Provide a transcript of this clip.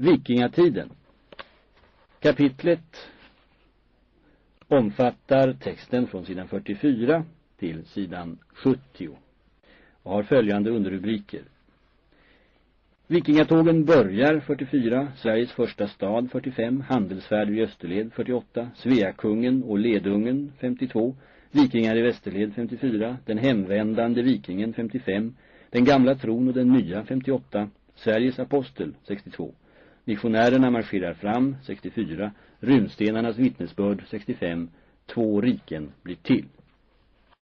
Vikingatiden. Kapitlet omfattar texten från sidan 44 till sidan 70 och har följande underrubriker. Vikingatågen börjar 44, Sveriges första stad 45, handelsfärd vid Österled 48, Sveakungen och Ledungen 52, Vikingar i Västerled 54, den hemvändande vikingen 55, den gamla tron och den nya 58, Sveriges apostel 62, missionärerna marscherar fram 64, runstenarnas vittnesbörd 65, två riken blir till.